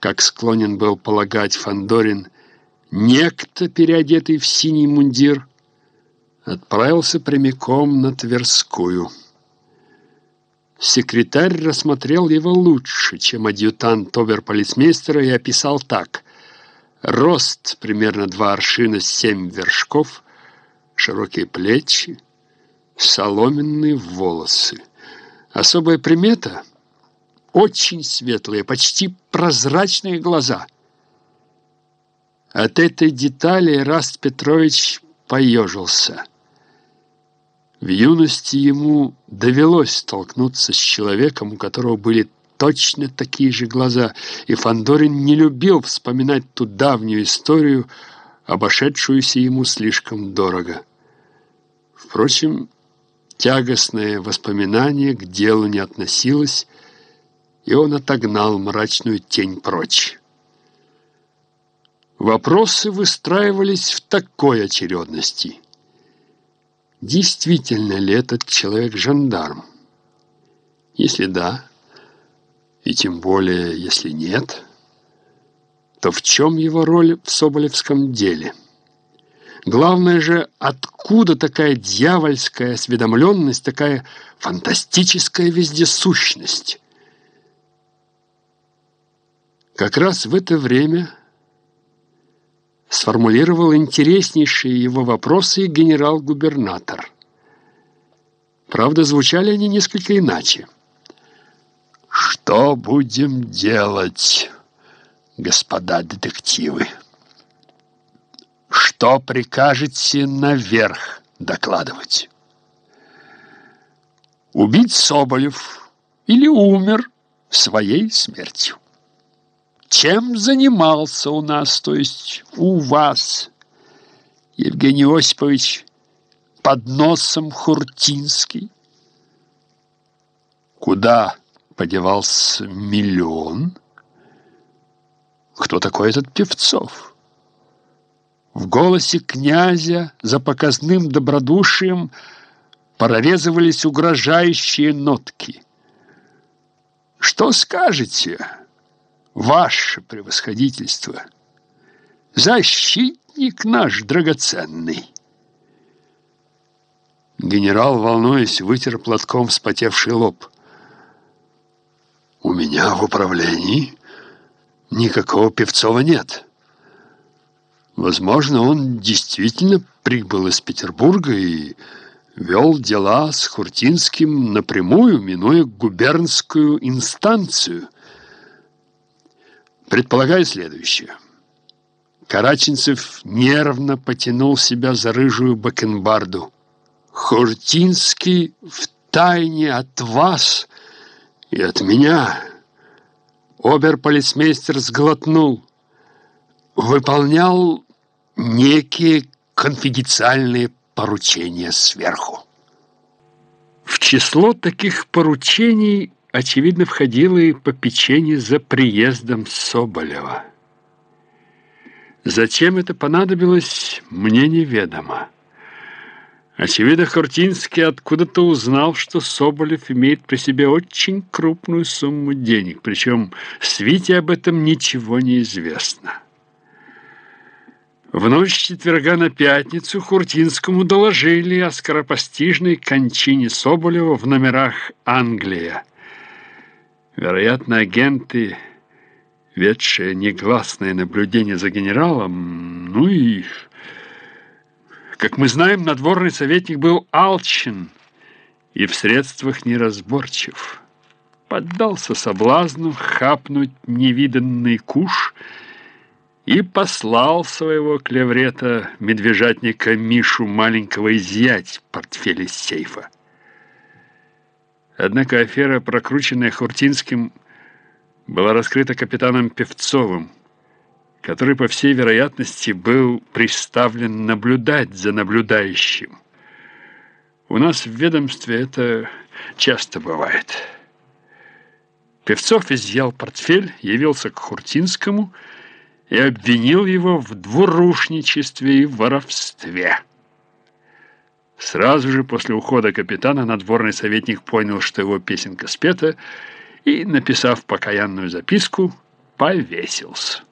как склонен был полагать Фандорин, некто, переодетый в синий мундир, отправился прямиком на Тверскую. Секретарь рассмотрел его лучше, чем адъютант оберполицмейстера, и описал так. Рост примерно два аршина семь вершков, широкие плечи, соломенные волосы. Особая примета — очень светлые, почти прозрачные глаза. От этой детали Раст Петрович поежился. В юности ему довелось столкнуться с человеком, у которого были точно такие же глаза, и Фандорин не любил вспоминать ту давнюю историю, обошедшуюся ему слишком дорого. Впрочем, тягостное воспоминание к делу не относилось, и он отогнал мрачную тень прочь. Вопросы выстраивались в такой очередности – действительно ли этот человек жандарм? Если да, и тем более, если нет, то в чем его роль в Соболевском деле? Главное же, откуда такая дьявольская осведомленность, такая фантастическая вездесущность? Как раз в это время сформулировал интереснейшие его вопросы генерал-губернатор. Правда, звучали они несколько иначе. «Что будем делать, господа детективы? Что прикажете наверх докладывать? Убить Соболев или умер своей смертью?» Чем занимался у нас, то есть у вас, Евгений Осипович, под носом Хуртинский? Куда подевался миллион? Кто такой этот Певцов? В голосе князя за показным добродушием прорезывались угрожающие нотки. «Что скажете?» Ваше превосходительство, защитник наш драгоценный. Генерал, волнуясь, вытер платком вспотевший лоб. «У меня в управлении никакого Певцова нет. Возможно, он действительно прибыл из Петербурга и вел дела с Хуртинским напрямую, минуя губернскую инстанцию – Предполагаю следующее. Караченцев нервно потянул себя за рыжую бакенбарду. Хуртинский в тайне от вас и от меня. Оберполицмейстер сглотнул. Выполнял некие конфиденциальные поручения сверху. В число таких поручений очевидно, входило и попечение за приездом Соболева. Зачем это понадобилось, мне неведомо. Очевидно, Хортинский откуда-то узнал, что Соболев имеет при себе очень крупную сумму денег, причем Свите об этом ничего не известно. В ночь четверга на пятницу Хуртинскому доложили о скоропостижной кончине Соболева в номерах «Англия». Вероятно, агенты, ведшие негласное наблюдение за генералом, ну и, как мы знаем, надворный советник был алчен и в средствах неразборчив. Поддался соблазну хапнуть невиданный куш и послал своего клеврета медвежатника Мишу маленького изъять портфель из сейфа. Однако афера, прокрученная Хуртинским, была раскрыта капитаном Певцовым, который, по всей вероятности, был приставлен наблюдать за наблюдающим. У нас в ведомстве это часто бывает. Певцов изъял портфель, явился к Хуртинскому и обвинил его в двурушничестве и воровстве. Сразу же после ухода капитана надворный советник понял, что его песенка спета, и, написав покаянную записку, повесился.